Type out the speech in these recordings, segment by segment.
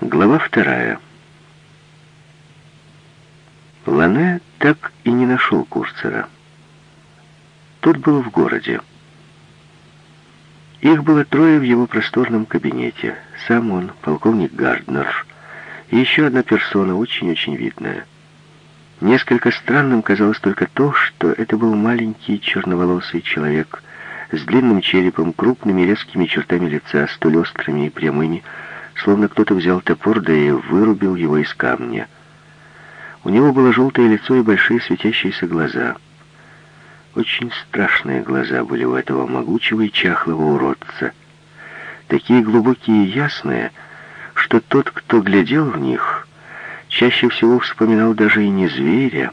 Глава вторая. Лане так и не нашел Курцера. Тот был в городе. Их было трое в его просторном кабинете. Сам он, полковник Гарднер, и еще одна персона, очень-очень видная. Несколько странным казалось только то, что это был маленький черноволосый человек с длинным черепом, крупными резкими чертами лица, столь острыми и прямыми, словно кто-то взял топор, да и вырубил его из камня. У него было желтое лицо и большие светящиеся глаза. Очень страшные глаза были у этого могучего и чахлого уродца. Такие глубокие и ясные, что тот, кто глядел в них, чаще всего вспоминал даже и не зверя,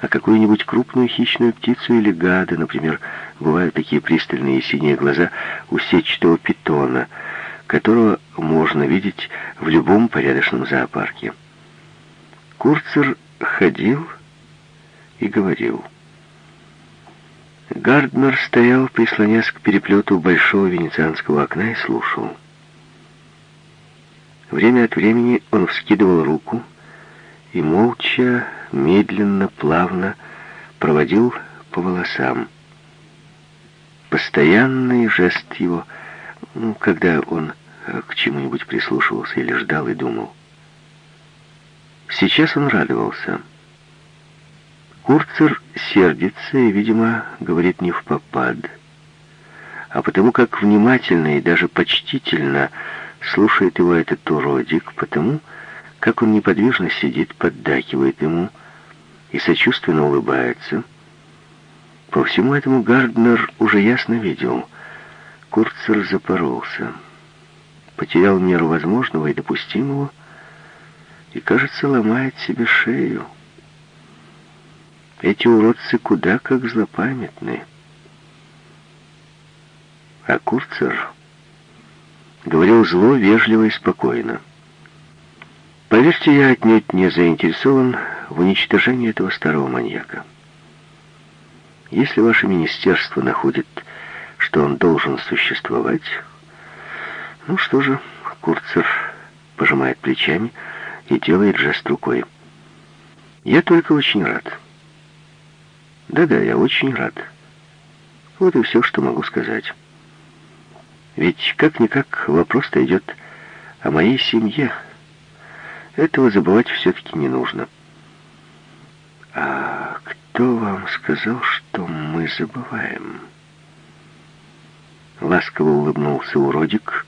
а какую-нибудь крупную хищную птицу или гада, например, бывают такие пристальные синие глаза у сетчатого питона — которого можно видеть в любом порядочном зоопарке. Курцер ходил и говорил. Гарднер стоял, прислонясь к переплету большого венецианского окна и слушал. Время от времени он вскидывал руку и молча, медленно, плавно проводил по волосам. Постоянный жест его, ну, когда он к чему-нибудь прислушивался или ждал и думал. Сейчас он радовался. Курцер сердится и, видимо, говорит не в попад, а потому как внимательно и даже почтительно слушает его этот уродик, потому как он неподвижно сидит, поддакивает ему и сочувственно улыбается. По всему этому Гарднер уже ясно видел. Курцер запоролся потерял меру возможного и допустимого и, кажется, ломает себе шею. Эти уродцы куда как злопамятны. А Курцер говорил зло, вежливо и спокойно. Поверьте, я отнюдь не заинтересован в уничтожении этого старого маньяка. Если ваше министерство находит, что он должен существовать, ну что же, Курцев пожимает плечами и делает жест рукой. Я только очень рад. Да-да, я очень рад. Вот и все, что могу сказать. Ведь как-никак вопрос-то идет о моей семье. Этого забывать все-таки не нужно. А кто вам сказал, что мы забываем? Ласково улыбнулся уродик,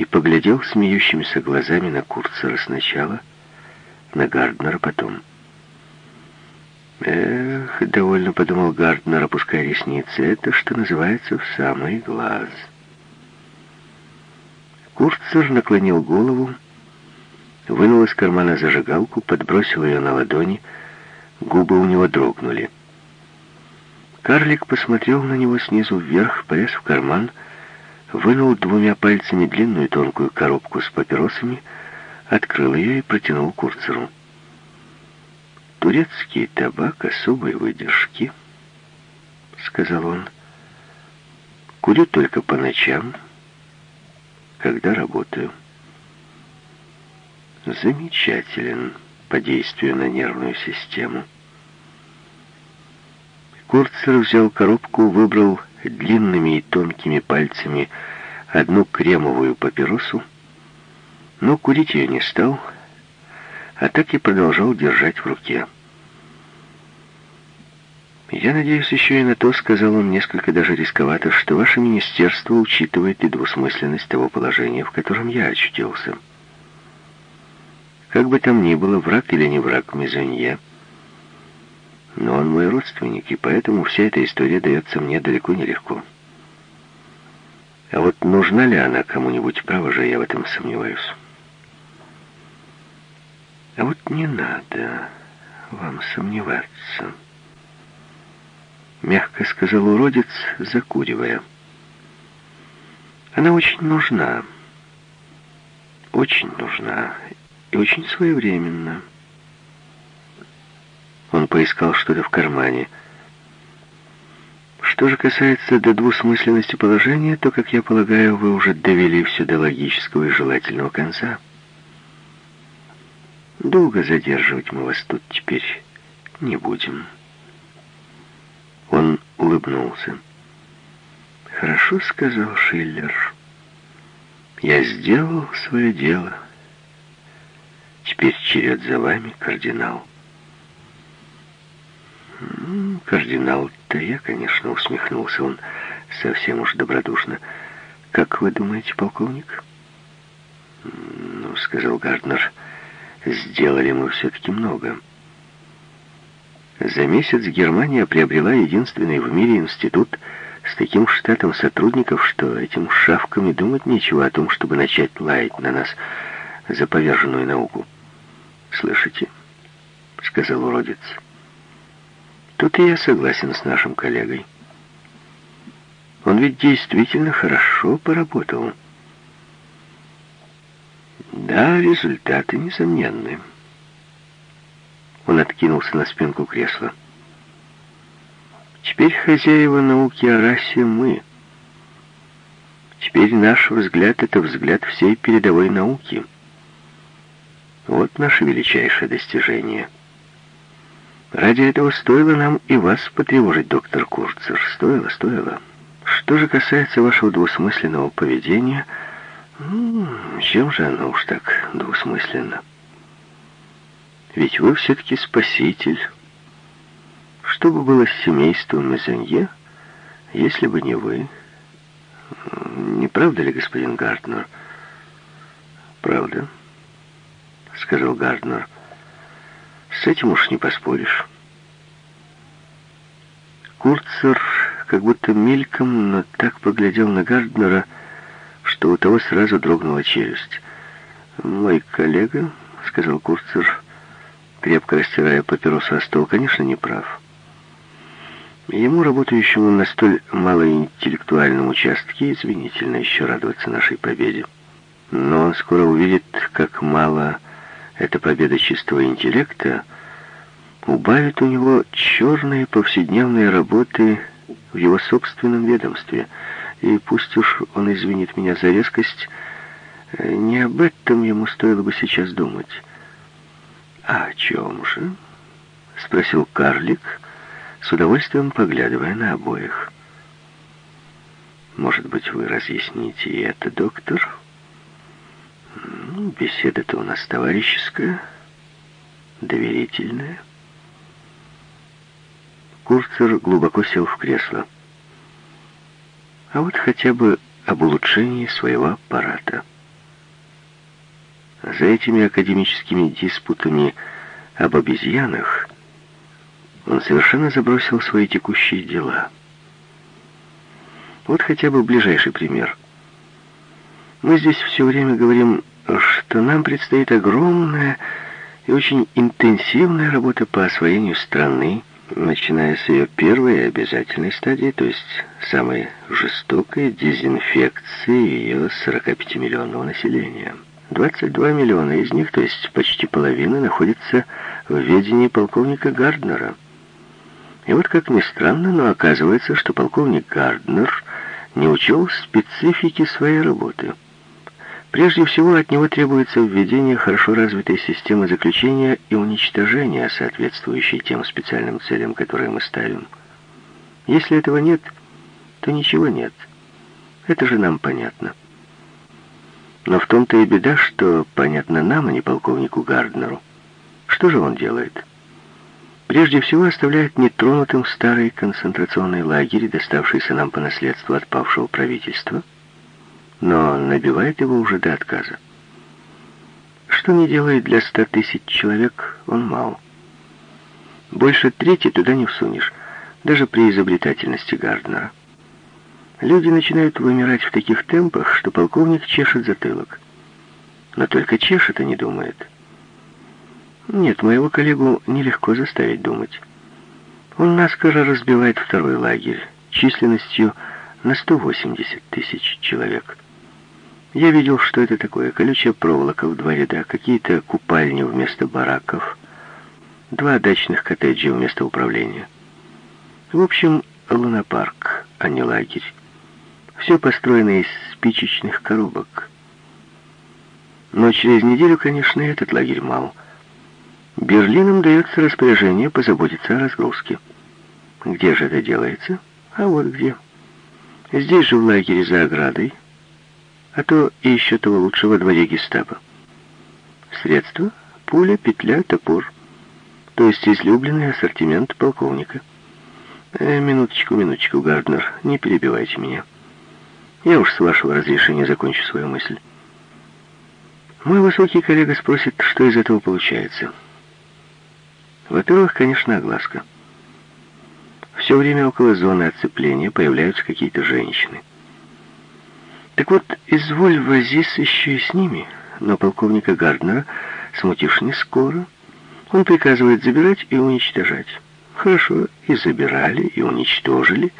и поглядел смеющимися глазами на Курцера сначала, на Гарднера потом. «Эх, — довольно подумал Гарднер, опуская ресницы, — это, что называется, в самый глаз». Курцер наклонил голову, вынул из кармана зажигалку, подбросил ее на ладони, губы у него дрогнули. Карлик посмотрел на него снизу вверх, полез в карман — вынул двумя пальцами длинную тонкую коробку с папиросами, открыл ее и протянул Курцеру. «Турецкий табак особой выдержки», — сказал он. «Курю только по ночам, когда работаю». Замечателен по действию на нервную систему. Курцер взял коробку, выбрал длинными и тонкими пальцами одну кремовую папиросу, но курить ее не стал, а так и продолжал держать в руке. «Я надеюсь еще и на то, — сказал он несколько даже рисковато, — что ваше министерство учитывает и двусмысленность того положения, в котором я очутился. Как бы там ни было, враг или не враг Мезонье — но он мой родственник, и поэтому вся эта история дается мне далеко не легко. А вот нужна ли она кому-нибудь, право же, я в этом сомневаюсь. А вот не надо вам сомневаться. Мягко сказал уродец, закуривая. Она очень нужна. Очень нужна. И очень своевременно. Он поискал что-то в кармане. Что же касается до двусмысленности положения, то, как я полагаю, вы уже довели все до логического и желательного конца. Долго задерживать мы вас тут теперь не будем. Он улыбнулся. «Хорошо», — сказал Шиллер. «Я сделал свое дело. Теперь черед за вами, кардинал». «Кардинал-то я, конечно», — усмехнулся он совсем уж добродушно. «Как вы думаете, полковник?» «Ну, — сказал Гарднер, — сделали мы все-таки много». За месяц Германия приобрела единственный в мире институт с таким штатом сотрудников, что этим шавкам и думать нечего о том, чтобы начать лаять на нас за поверженную науку. «Слышите?» — сказал уродец. Тут и я согласен с нашим коллегой. Он ведь действительно хорошо поработал. Да, результаты несомненны. Он откинулся на спинку кресла. Теперь хозяева науки о расе мы. Теперь наш взгляд — это взгляд всей передовой науки. Вот наше величайшее достижение — Ради этого стоило нам и вас потревожить, доктор Курцер. Стоило, стоило. Что же касается вашего двусмысленного поведения, ну, чем же оно уж так двусмысленно? Ведь вы все-таки спаситель. Что бы было с семейством Мезенье, если бы не вы? Не правда ли, господин Гарднер? Правда, сказал Гарднер. С этим уж не поспоришь. Курцер как будто мельком, но так поглядел на Гарднера, что у того сразу дрогнула челюсть. «Мой коллега», — сказал Курцер, крепко растирая папиросу о стол, — «конечно, не прав. Ему, работающему на столь малоинтеллектуальном участке, извинительно еще радоваться нашей победе. Но он скоро увидит, как мало эта победа чистого интеллекта убавит у него черные повседневные работы в его собственном ведомстве. И пусть уж он извинит меня за резкость, э, не об этом ему стоило бы сейчас думать. «А о чем же?» — спросил карлик, с удовольствием поглядывая на обоих. «Может быть, вы разъясните и это, доктор?» Ну, беседа-то у нас товарищеская, доверительная. Курцер глубоко сел в кресло. А вот хотя бы об улучшении своего аппарата. За этими академическими диспутами об обезьянах он совершенно забросил свои текущие дела. Вот хотя бы ближайший пример. Мы здесь все время говорим что нам предстоит огромная и очень интенсивная работа по освоению страны, начиная с ее первой обязательной стадии, то есть самой жестокой дезинфекции ее 45-миллионного населения. 22 миллиона из них, то есть почти половина, находится в ведении полковника Гарднера. И вот как ни странно, но оказывается, что полковник Гарднер не учел специфики своей работы – Прежде всего, от него требуется введение хорошо развитой системы заключения и уничтожения, соответствующей тем специальным целям, которые мы ставим. Если этого нет, то ничего нет. Это же нам понятно. Но в том-то и беда, что понятно нам, а не полковнику Гарднеру. Что же он делает? Прежде всего оставляет нетронутым старый концентрационный лагерь, доставшийся нам по наследству от павшего правительства – но набивает его уже до отказа. Что не делает для ста тысяч человек, он мал. Больше трети туда не всунешь, даже при изобретательности Гарднера. Люди начинают вымирать в таких темпах, что полковник чешет затылок. Но только чешет и не думает. Нет, моего коллегу нелегко заставить думать. Он наскоро разбивает второй лагерь численностью на 180 тысяч человек. Я видел, что это такое. Колючая проволока в два ряда, какие-то купальни вместо бараков, два дачных коттеджа вместо управления. В общем, лунопарк. а не лагерь. Все построено из спичечных коробок. Но через неделю, конечно, этот лагерь мал. Берлином дается распоряжение позаботиться о разгрузке. Где же это делается? А вот где. Здесь же в лагере за оградой, а то и еще того лучше во дворе гестапо. Средства — пуля, петля, топор. То есть излюбленный ассортимент полковника. Э, минуточку, минуточку, Гарднер, не перебивайте меня. Я уж с вашего разрешения закончу свою мысль. Мой высокий коллега спросит, что из этого получается. Во-первых, конечно, огласка. Все время около зоны оцепления появляются какие-то женщины. Так вот, изволь возиться еще и с ними, но полковника Гарднера смутишь не скоро. Он приказывает забирать и уничтожать. Хорошо, и забирали, и уничтожили.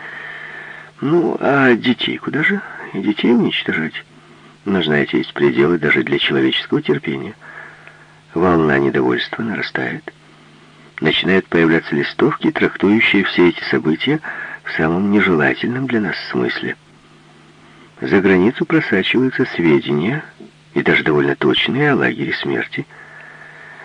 Ну, а детей куда же? И детей уничтожать? Но, знаете, есть пределы даже для человеческого терпения. Волна недовольства нарастает. Начинают появляться листовки, трактующие все эти события в самом нежелательном для нас смысле. За границу просачиваются сведения, и даже довольно точные, о лагере смерти.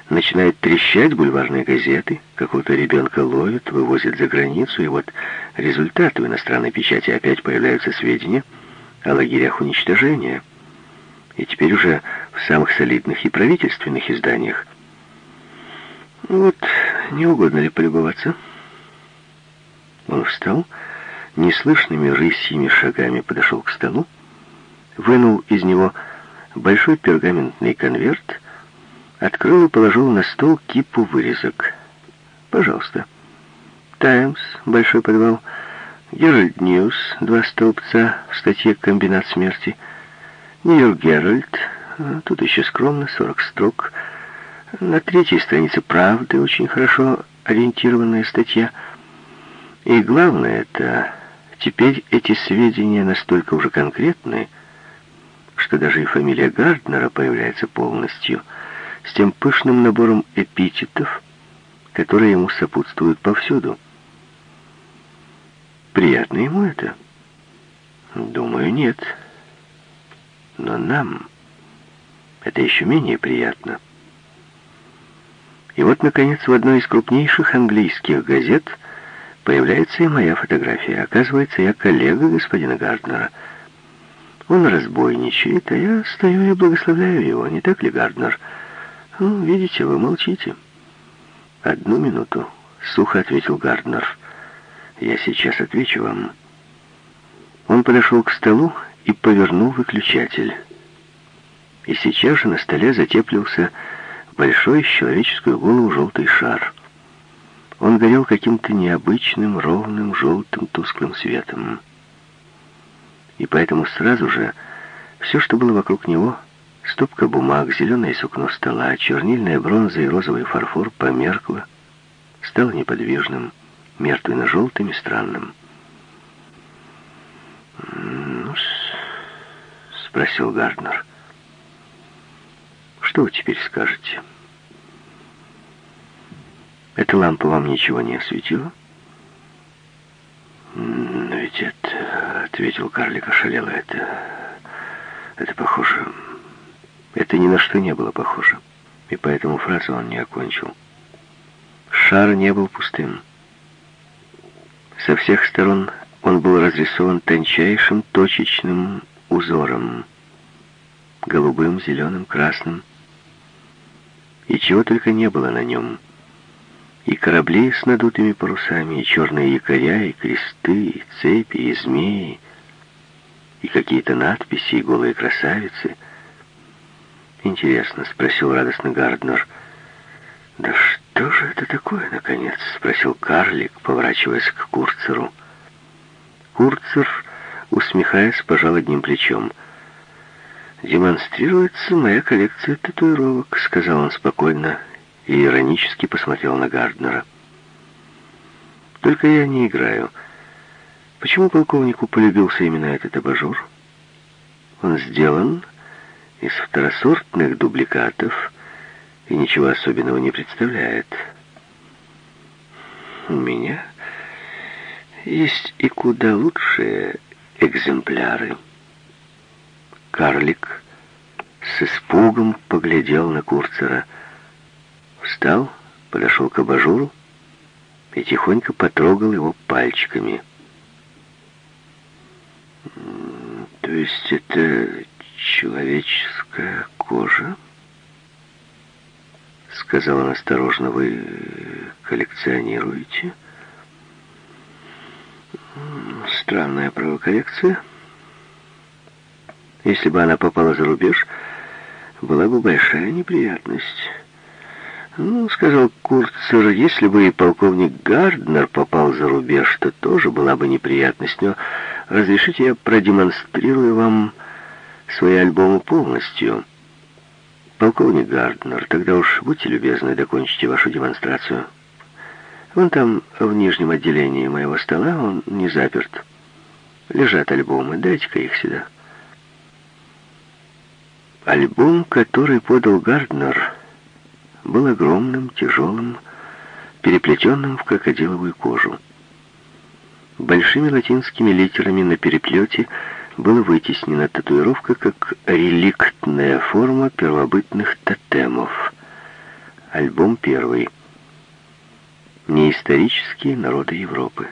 Начинают трещать бульварные газеты, какого-то ребенка ловят, вывозят за границу, и вот результаты в иностранной печати опять появляются сведения о лагерях уничтожения – и теперь уже в самых солидных и правительственных изданиях. Вот, не угодно ли полюбоваться? Он встал, неслышными рысьими шагами подошел к столу, вынул из него большой пергаментный конверт, открыл и положил на стол кипу вырезок. «Пожалуйста». «Таймс», большой подвал, «Геральд Ньюс», два столбца в статье «Комбинат смерти», Нью-Йорк Геральд, тут еще скромно, 40 строк. На третьей странице «Правды» очень хорошо ориентированная статья. И главное это, теперь эти сведения настолько уже конкретны, что даже и фамилия Гарднера появляется полностью, с тем пышным набором эпитетов, которые ему сопутствуют повсюду. Приятно ему это? Думаю, нет. Но нам это еще менее приятно. И вот, наконец, в одной из крупнейших английских газет появляется и моя фотография. Оказывается, я коллега господина Гарднера. Он разбойничает, а я стою и благословляю его, не так ли, Гарднер? Ну, видите, вы молчите. Одну минуту, сухо ответил Гарднер. Я сейчас отвечу вам. Он подошел к столу и повернул выключатель. И сейчас же на столе затеплился большой человеческую голову желтый шар. Он горел каким-то необычным, ровным, желтым, тусклым светом. И поэтому сразу же все, что было вокруг него, стопка бумаг, зеленое сукно стола, чернильная бронза и розовый фарфор померкло, стало неподвижным, мертвенно-желтым и странным. ну спросил Гарднер. «Что вы теперь скажете?» «Эта лампа вам ничего не осветила?» «Но ведь это...» — ответил карлик ошалело. «Это... это похоже...» Это ни на что не было похоже. И поэтому фразу он не окончил. Шар не был пустым. Со всех сторон он был разрисован тончайшим точечным узором. Голубым, зеленым, красным. И чего только не было на нем. И корабли с надутыми парусами, и черные якоря, и кресты, и цепи, и змеи, и какие-то надписи, и голые красавицы. «Интересно», — спросил радостно Гарднер. «Да что же это такое, наконец?» — спросил карлик, поворачиваясь к Курцеру. Курцер усмехаясь, пожал одним плечом. «Демонстрируется моя коллекция татуировок», — сказал он спокойно и иронически посмотрел на Гарднера. «Только я не играю. Почему полковнику полюбился именно этот абажур? Он сделан из второсортных дубликатов и ничего особенного не представляет. У меня Есть и куда лучшие экземпляры. Карлик с испугом поглядел на Курцера. Встал, подошел к абажуру и тихонько потрогал его пальчиками. «То есть это человеческая кожа?» Сказал он осторожно, «Вы коллекционируете?» Странная правоколлекция. Если бы она попала за рубеж, была бы большая неприятность. Ну, сказал Курцер, если бы и полковник Гарднер попал за рубеж, то тоже была бы неприятность. Но разрешите я продемонстрирую вам свои альбомы полностью. Полковник Гарднер, тогда уж будьте любезны, докончите вашу демонстрацию. Вон там, в нижнем отделении моего стола, он не заперт. Лежат альбомы, дайте-ка их сюда. Альбом, который подал Гарднер, был огромным, тяжелым, переплетенным в крокодиловую кожу. Большими латинскими литерами на переплете была вытеснена татуировка как реликтная форма первобытных тотемов. Альбом первый. Неисторические народы Европы.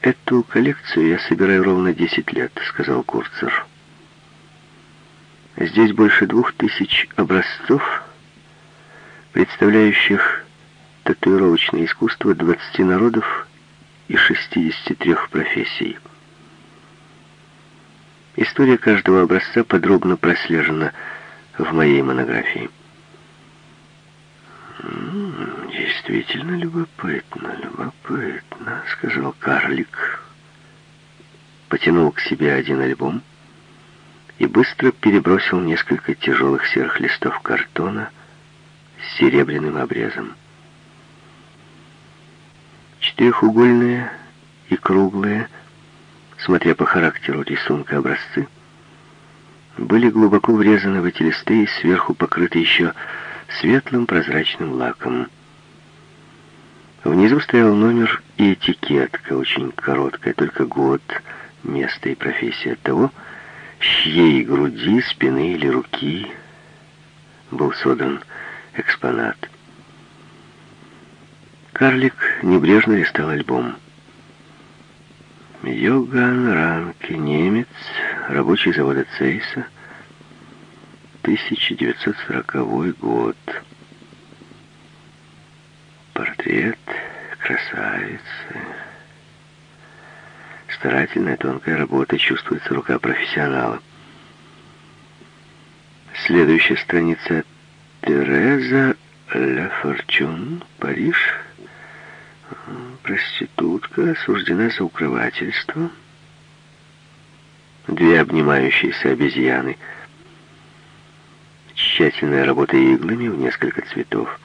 «Эту коллекцию я собираю ровно 10 лет», — сказал Курцер. Здесь больше двух тысяч образцов, представляющих татуировочное искусство 20 народов и 63 профессий. История каждого образца подробно прослежена в моей монографии. «Действительно любопытно, любопытно», — сказал карлик. Потянул к себе один альбом — и быстро перебросил несколько тяжелых серых листов картона с серебряным обрезом. Четырехугольные и круглые, смотря по характеру рисунка образцы, были глубоко врезаны в эти листы и сверху покрыты еще светлым прозрачным лаком. Внизу стоял номер и этикетка, очень короткая, только год, место и профессия того, чьей груди, спины или руки был создан экспонат. Карлик небрежно листал альбом. Йоган Ранке, немец, рабочий завода Цейса, 1940 год. Портрет красавицы. Старательная тонкая работа, чувствуется рука профессионала. Следующая страница. Тереза Ля Форчун, Париж. Проститутка осуждена за укрывательство. Две обнимающиеся обезьяны. Тщательная работа иглами в несколько цветов.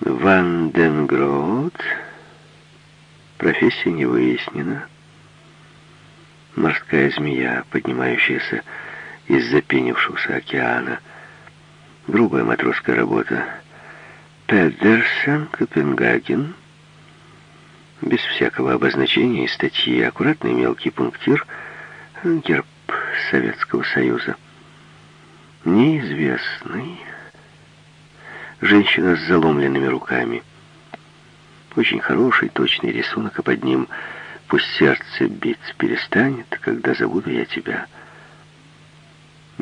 Ван Ден Гроуд Профессия не выяснена. Морская змея, поднимающаяся из запенившегося океана. Грубая матросская работа. Педерсен, Копенгаген. Без всякого обозначения и статьи. Аккуратный мелкий пунктир. Герб Советского Союза. Неизвестный. Женщина с заломленными руками. Очень хороший, точный рисунок, а под ним «Пусть сердце биться перестанет, когда забуду я тебя».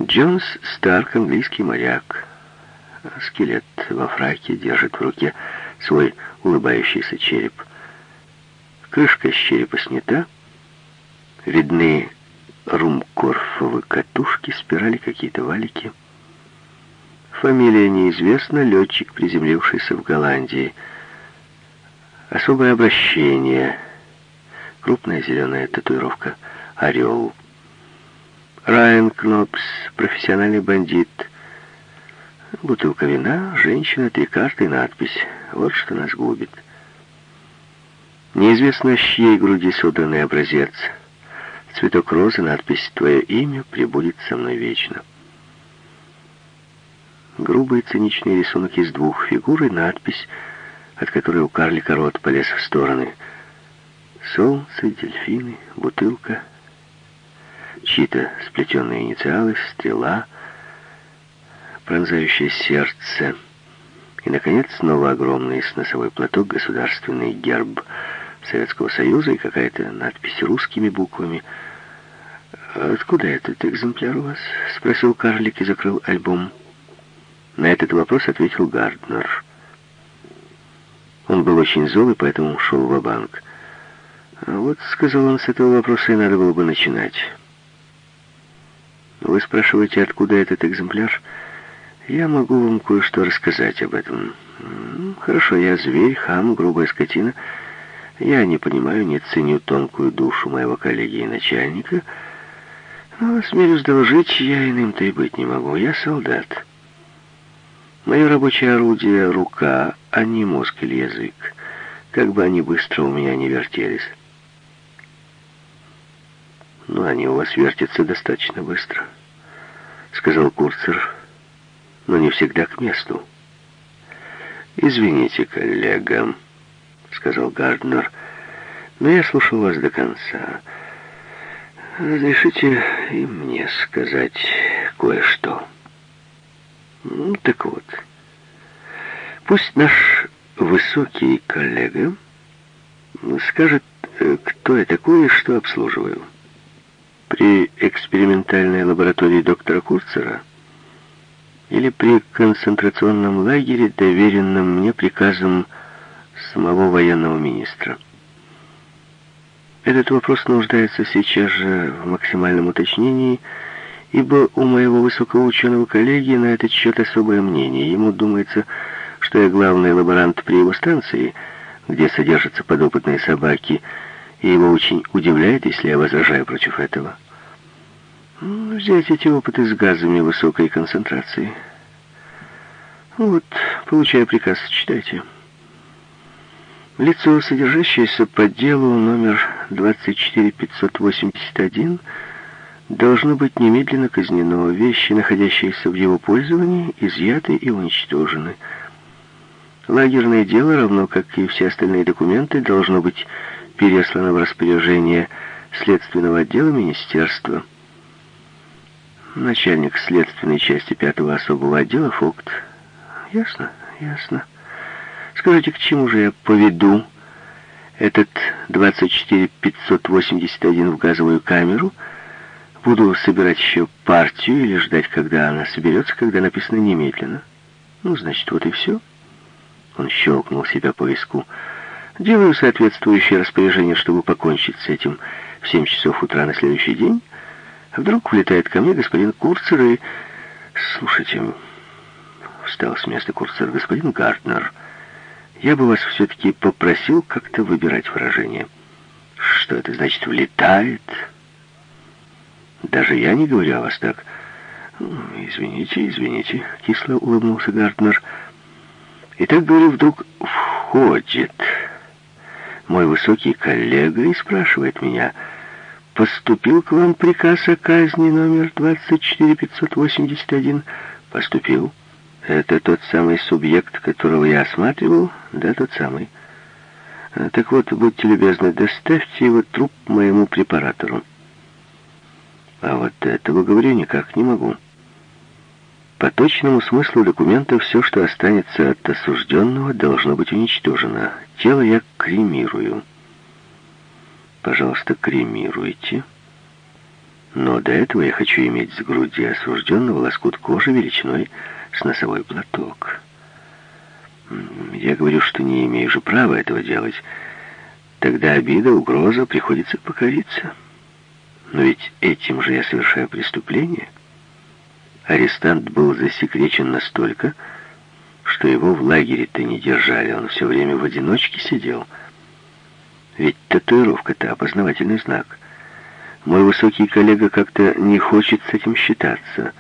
Джонс Старк, английский моряк. Скелет во фраке держит в руке свой улыбающийся череп. Крышка с черепа снята. Видны румкорфовы катушки, спирали какие-то валики. Фамилия неизвестна, летчик, приземлившийся в Голландии — Особое обращение. Крупная зеленая татуировка. Орел. Райан Кнопс, профессиональный бандит. Бутылка вина, женщина, три карты и надпись. Вот что нас губит. Неизвестно, с чьей груди созданный образец. Цветок розы, надпись «Твое имя прибудет со мной вечно». Грубый циничный рисунок из двух фигур и надпись от которой у карлика рот полез в стороны. Солнце, дельфины, бутылка, чьи-то сплетенные инициалы, стрела, пронзающее сердце. И, наконец, снова огромный с носовой платок, государственный герб Советского Союза и какая-то надпись русскими буквами. «Откуда этот экземпляр у вас?» — спросил карлик и закрыл альбом. На этот вопрос ответил Гарднер. Он был очень зол и поэтому ушел в банк «Вот, — сказал он, — с этого вопроса и надо было бы начинать. Вы спрашиваете, откуда этот экземпляр? Я могу вам кое-что рассказать об этом. Хорошо, я зверь, хам, грубая скотина. Я не понимаю, не ценю тонкую душу моего коллеги и начальника. Но, смелюсь доложить, я иным-то и быть не могу. Я солдат. Мое рабочее орудие — рука, а не мозг или язык. Как бы они быстро у меня не вертелись. «Ну, они у вас вертятся достаточно быстро», — сказал Курцер, — «но не всегда к месту». «Извините, коллега», — сказал Гарднер, — «но я слушал вас до конца. Разрешите и мне сказать кое-что». Ну, так вот, пусть наш высокий коллега скажет, э, кто я такой и что обслуживаю. При экспериментальной лаборатории доктора Курцера или при концентрационном лагере, доверенном мне приказом самого военного министра. Этот вопрос нуждается сейчас же в максимальном уточнении, ибо у моего высокого ученого коллеги на этот счет особое мнение. Ему думается, что я главный лаборант при его станции, где содержатся подопытные собаки, и его очень удивляет, если я возражаю против этого. Ну, взять эти опыты с газами высокой концентрации. Вот, получая приказ, читайте. Лицо, содержащееся по делу номер 24581, должно быть немедленно казнено. Вещи, находящиеся в его пользовании, изъяты и уничтожены. Лагерное дело, равно как и все остальные документы, должно быть переслано в распоряжение следственного отдела министерства. Начальник следственной части пятого особого отдела Фокт. Ясно, ясно. Скажите, к чему же я поведу этот 24581 в газовую камеру, Буду собирать еще партию или ждать, когда она соберется, когда написано немедленно. Ну, значит, вот и все. Он щелкнул себя по виску. Делаю соответствующее распоряжение, чтобы покончить с этим в семь часов утра на следующий день. А вдруг влетает ко мне господин Курцер и... Слушайте, встал с места Курцер, господин Гартнер, я бы вас все-таки попросил как-то выбирать выражение. Что это значит «влетает»? Даже я не говорю о вас так. Извините, извините, кисло улыбнулся Гартнер. И так, говорю, вдруг входит мой высокий коллега и спрашивает меня, поступил к вам приказ о казни номер 24581? Поступил. Это тот самый субъект, которого я осматривал? Да, тот самый. Так вот, будьте любезны, доставьте его труп моему препаратору. А вот этого, говорю, никак не могу. По точному смыслу документа все, что останется от осужденного, должно быть уничтожено. Тело я кремирую. Пожалуйста, кремируйте. Но до этого я хочу иметь с груди осужденного лоскут кожи величиной с носовой платок. Я говорю, что не имею же права этого делать. Тогда обида, угроза, приходится покориться. Но ведь этим же я совершаю преступление. Арестант был засекречен настолько, что его в лагере-то не держали, он все время в одиночке сидел. Ведь татуировка-то опознавательный знак. Мой высокий коллега как-то не хочет с этим считаться.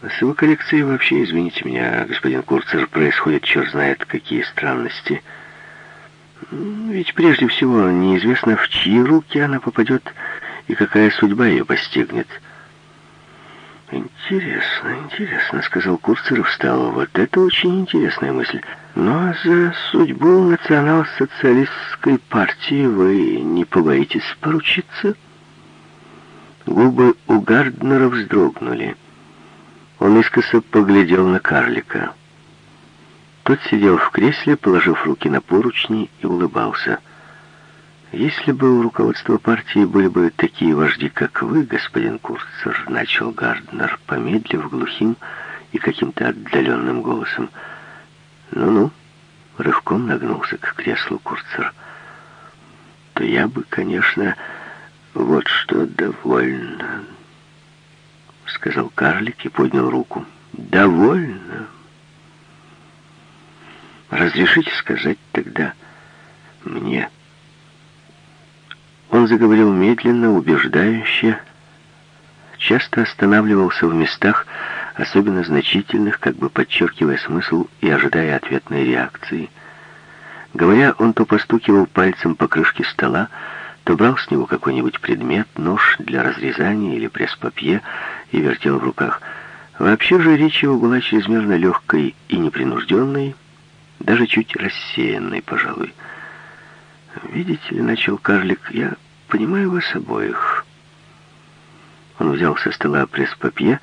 С его коллекцией вообще, извините меня, господин Курцер, происходят черт знает какие странности. Ведь прежде всего неизвестно, в чьи руки она попадет и какая судьба ее постигнет. «Интересно, интересно», — сказал Курцер и встал. «Вот это очень интересная мысль. А за судьбу национал-социалистской партии вы не побоитесь поручиться?» Губы у Гарднера вздрогнули. Он искоса поглядел на карлика. Тот сидел в кресле, положив руки на поручни и улыбался. «Если бы у руководства партии были бы такие вожди, как вы, господин Курцер», — начал Гарднер, помедлив глухим и каким-то отдаленным голосом. «Ну-ну», — рывком нагнулся к креслу Курцер, — «то я бы, конечно, вот что довольно», — сказал карлик и поднял руку. «Довольно. Разрешите сказать тогда мне». Он заговорил медленно, убеждающе, часто останавливался в местах, особенно значительных, как бы подчеркивая смысл и ожидая ответной реакции. Говоря, он то постукивал пальцем по крышке стола, то брал с него какой-нибудь предмет, нож для разрезания или пресс-папье и вертел в руках. Вообще же речь его была чрезмерно легкой и непринужденной, даже чуть рассеянной, пожалуй. «Видите ли, — начал карлик, — я понимаю вас обоих». Он взял со стола пресс-папье,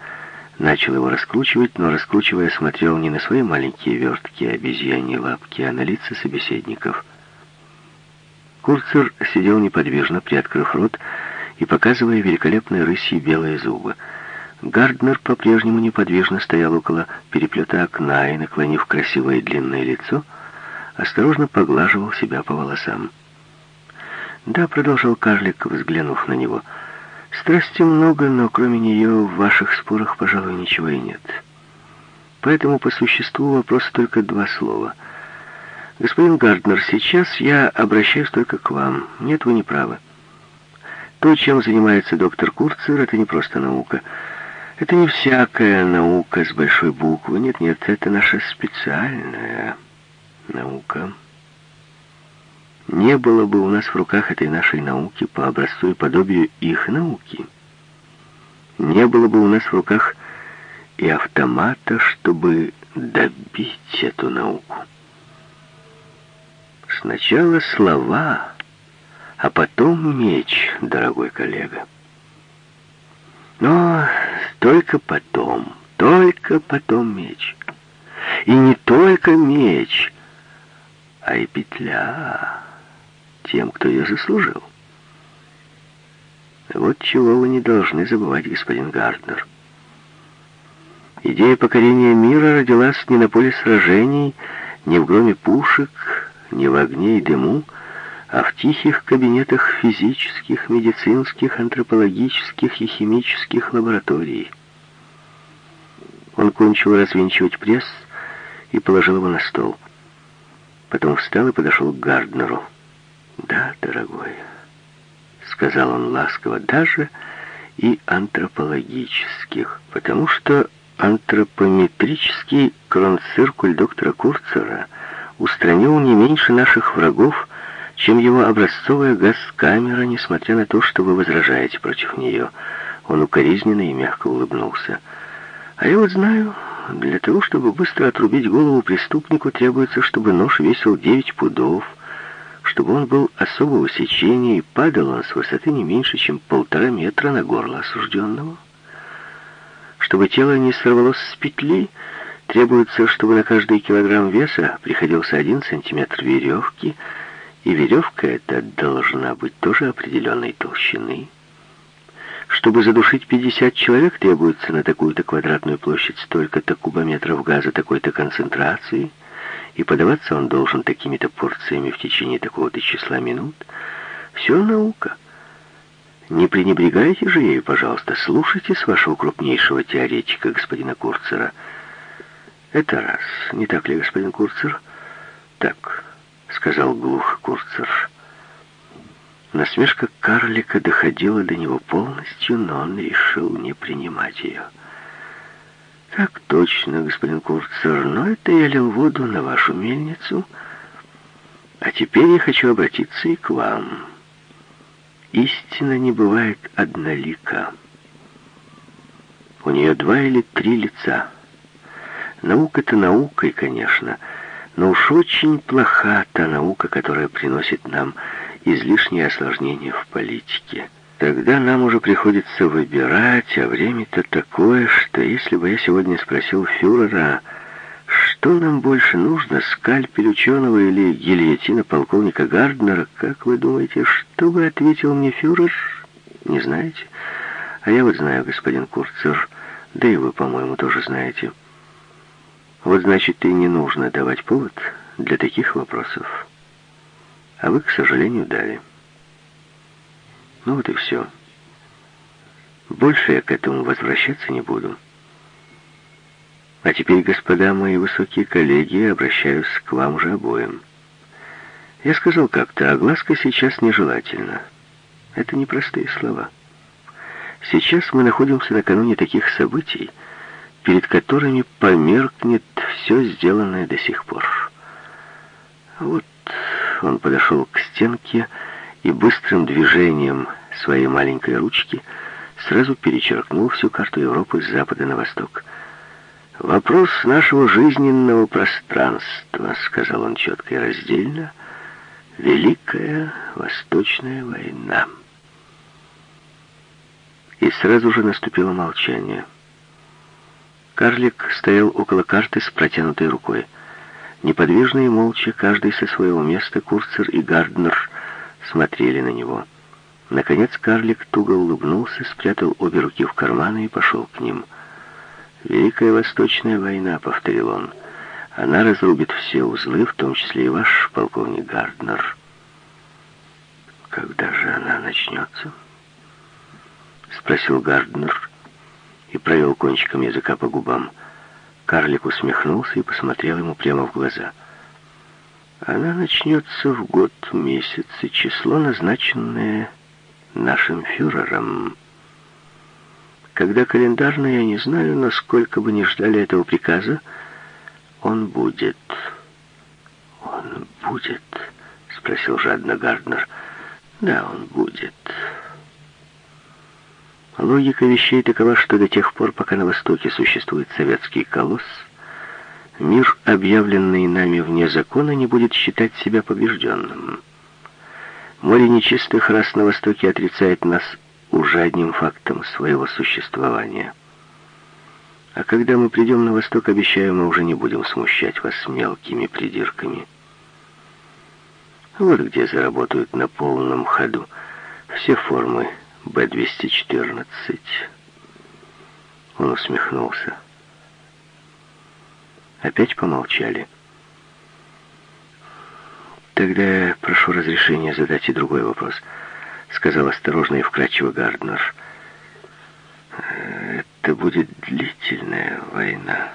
начал его раскручивать, но, раскручивая, смотрел не на свои маленькие вертки, обезьяньи лапки, а на лица собеседников. Курцер сидел неподвижно, приоткрыв рот и показывая великолепные рыси белые зубы. Гарднер по-прежнему неподвижно стоял около переплета окна и, наклонив красивое длинное лицо, осторожно поглаживал себя по волосам. «Да», — продолжал карлик, взглянув на него, — «страсти много, но кроме нее в ваших спорах, пожалуй, ничего и нет. Поэтому по существу вопроса только два слова. Господин Гарднер, сейчас я обращаюсь только к вам. Нет, вы не правы. То, чем занимается доктор Курцер, это не просто наука. Это не всякая наука с большой буквы. Нет-нет, это наша специальная наука. Не было бы у нас в руках этой нашей науки по образцу и подобию их науки. Не было бы у нас в руках и автомата, чтобы добить эту науку. Сначала слова, а потом меч, дорогой коллега. Но только потом, только потом меч. И не только меч, а и петля тем, кто ее заслужил. Вот чего вы не должны забывать, господин Гарднер. Идея покорения мира родилась не на поле сражений, не в громе пушек, не в огне и дыму, а в тихих кабинетах физических, медицинских, антропологических и химических лабораторий. Он кончил развинчивать пресс и положил его на стол. Потом встал и подошел к Гарднеру. «Да, дорогой», — сказал он ласково, — «даже и антропологических, потому что антропометрический кронциркуль доктора Курцера устранил не меньше наших врагов, чем его образцовая газ-камера, несмотря на то, что вы возражаете против нее». Он укоризненно и мягко улыбнулся. «А я вот знаю, для того, чтобы быстро отрубить голову преступнику, требуется, чтобы нож весил девять пудов, чтобы он был особого сечения и падал он с высоты не меньше, чем полтора метра на горло осужденного. Чтобы тело не сорвалось с петли, требуется, чтобы на каждый килограмм веса приходился один сантиметр веревки, и веревка эта должна быть тоже определенной толщины. Чтобы задушить 50 человек, требуется на такую-то квадратную площадь столько-то кубометров газа такой-то концентрации – и подаваться он должен такими-то порциями в течение такого-то числа минут. Все наука. Не пренебрегайте же ею, пожалуйста, слушайте с вашего крупнейшего теоретика, господина Курцера. Это раз, не так ли, господин Курцер? Так, сказал глух Курцер. Насмешка карлика доходила до него полностью, но он решил не принимать ее. «Так точно, господин Курцер, но это я лил воду на вашу мельницу. А теперь я хочу обратиться и к вам. Истина не бывает однолика». У нее два или три лица. Наука-то наукой, конечно, но уж очень плоха та наука, которая приносит нам излишние осложнения в политике. Тогда нам уже приходится выбирать, а время-то такое, что если бы я сегодня спросил фюрера, что нам больше нужно, скальпель ученого или гильотина полковника Гарднера, как вы думаете, что бы ответил мне фюрер? Не знаете? А я вот знаю, господин Курцер, да и вы, по-моему, тоже знаете. Вот значит, и не нужно давать повод для таких вопросов. А вы, к сожалению, дали. Ну вот и все. Больше я к этому возвращаться не буду. А теперь, господа мои высокие коллеги, обращаюсь к вам же обоим. Я сказал как-то, огласка сейчас нежелательна. Это непростые слова. Сейчас мы находимся накануне таких событий, перед которыми померкнет все сделанное до сих пор. Вот он подошел к стенке и быстрым движением своей маленькой ручки сразу перечеркнул всю карту Европы с запада на восток. «Вопрос нашего жизненного пространства», — сказал он четко и раздельно, — «Великая Восточная война». И сразу же наступило молчание. Карлик стоял около карты с протянутой рукой. Неподвижно и молча, каждый со своего места, Курцер и Гарднер смотрели на него. Наконец карлик туго улыбнулся, спрятал обе руки в карманы и пошел к ним. «Великая Восточная война», — повторил он. «Она разрубит все узлы, в том числе и ваш полковник Гарднер». «Когда же она начнется?» — спросил Гарднер и провел кончиком языка по губам. Карлик усмехнулся и посмотрел ему прямо в глаза. «Она начнется в год, месяц, и число, назначенное нашим фюрером. Когда календарно, я не знаю, но сколько бы ни ждали этого приказа, он будет». «Он будет?» — спросил жадно Гарднер. «Да, он будет». Логика вещей такова, что до тех пор, пока на Востоке существует советский колосс, мир, объявленный нами вне закона, не будет считать себя побежденным. Море нечистых рас на Востоке отрицает нас уже одним фактом своего существования. А когда мы придем на Восток, обещаю, мы уже не будем смущать вас мелкими придирками. Вот где заработают на полном ходу все формы Б-214. Он усмехнулся. Опять помолчали. «Тогда прошу разрешения задать и другой вопрос», — сказал осторожно и вкрадчиво Гарднер. «Это будет длительная война».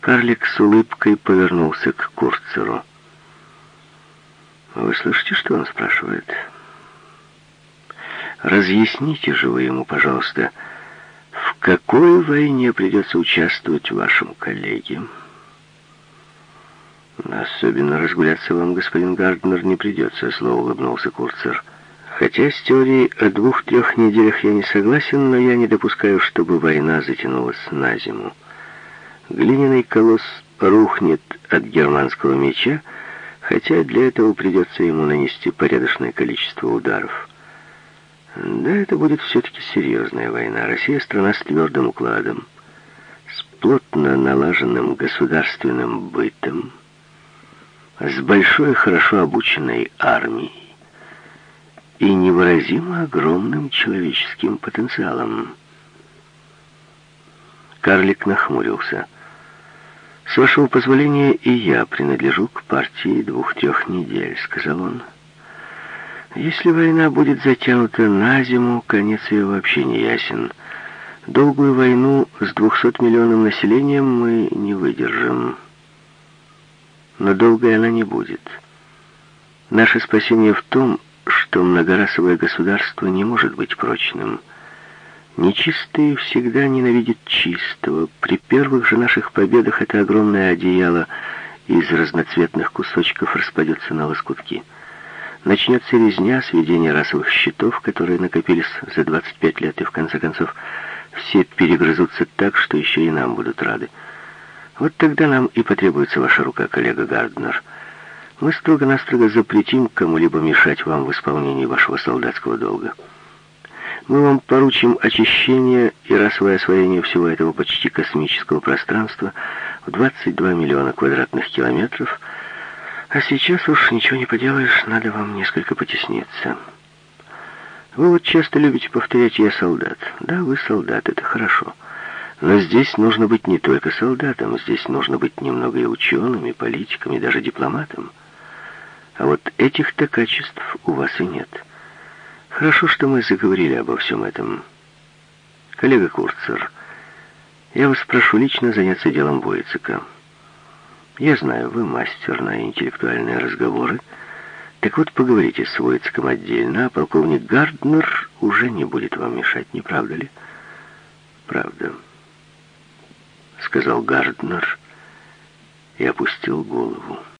Карлик с улыбкой повернулся к Курцеру. «Вы слышите, что он спрашивает?» Разъясните же вы ему, пожалуйста, какой войне придется участвовать вашим коллеге? Особенно разгуляться вам, господин Гарднер, не придется, слово улыбнулся Курцер. Хотя с теорией о двух-трех неделях я не согласен, но я не допускаю, чтобы война затянулась на зиму. Глиняный колосс рухнет от германского меча, хотя для этого придется ему нанести порядочное количество ударов. Да, это будет все-таки серьезная война. Россия — страна с твердым укладом, с плотно налаженным государственным бытом, с большой, хорошо обученной армией и невыразимо огромным человеческим потенциалом. Карлик нахмурился. «С вашего позволения и я принадлежу к партии двух-трех недель», — сказал он. Если война будет затянута на зиму, конец ее вообще не ясен. Долгую войну с 200 миллионным населением мы не выдержим. Но долгой она не будет. Наше спасение в том, что многорасовое государство не может быть прочным. Нечистые всегда ненавидят чистого. При первых же наших победах это огромное одеяло из разноцветных кусочков распадется на лоскутки. Начнется резня, сведение расовых счетов, которые накопились за 25 лет, и в конце концов все перегрызутся так, что еще и нам будут рады. Вот тогда нам и потребуется ваша рука, коллега Гарднер. Мы строго-настрого запретим кому-либо мешать вам в исполнении вашего солдатского долга. Мы вам поручим очищение и расовое освоение всего этого почти космического пространства в 22 миллиона квадратных километров, а сейчас уж ничего не поделаешь, надо вам несколько потесниться. Вы вот часто любите повторять «я солдат». Да, вы солдат, это хорошо. Но здесь нужно быть не только солдатом, здесь нужно быть немного и ученым, и политиком, и даже дипломатом. А вот этих-то качеств у вас и нет. Хорошо, что мы заговорили обо всем этом. Коллега Курцер, я вас прошу лично заняться делом Бойцека. Я знаю, вы мастер на интеллектуальные разговоры, так вот, поговорите с Войцком отдельно, а полковник Гарднер уже не будет вам мешать, не правда ли? Правда, сказал Гарднер и опустил голову.